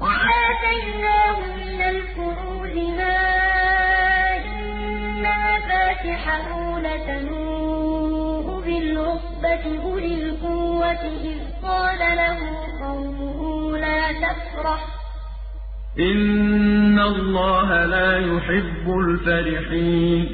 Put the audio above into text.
وَآتَيْنَاهُ مِنَ الْكُنُوزِ مَا إِنَّ مَفَاتِحَهُ لَتَنُوءُ بِالْعُصْبَةِ أُولِي الْقُوَّةِ إِذْ قَالَ لَهُ قَوْمُهُ لَا تَفْرَحْ ۖ. إِنَّ اللَّهَ لَا يُحِبُّ الْفَرِحِينَ.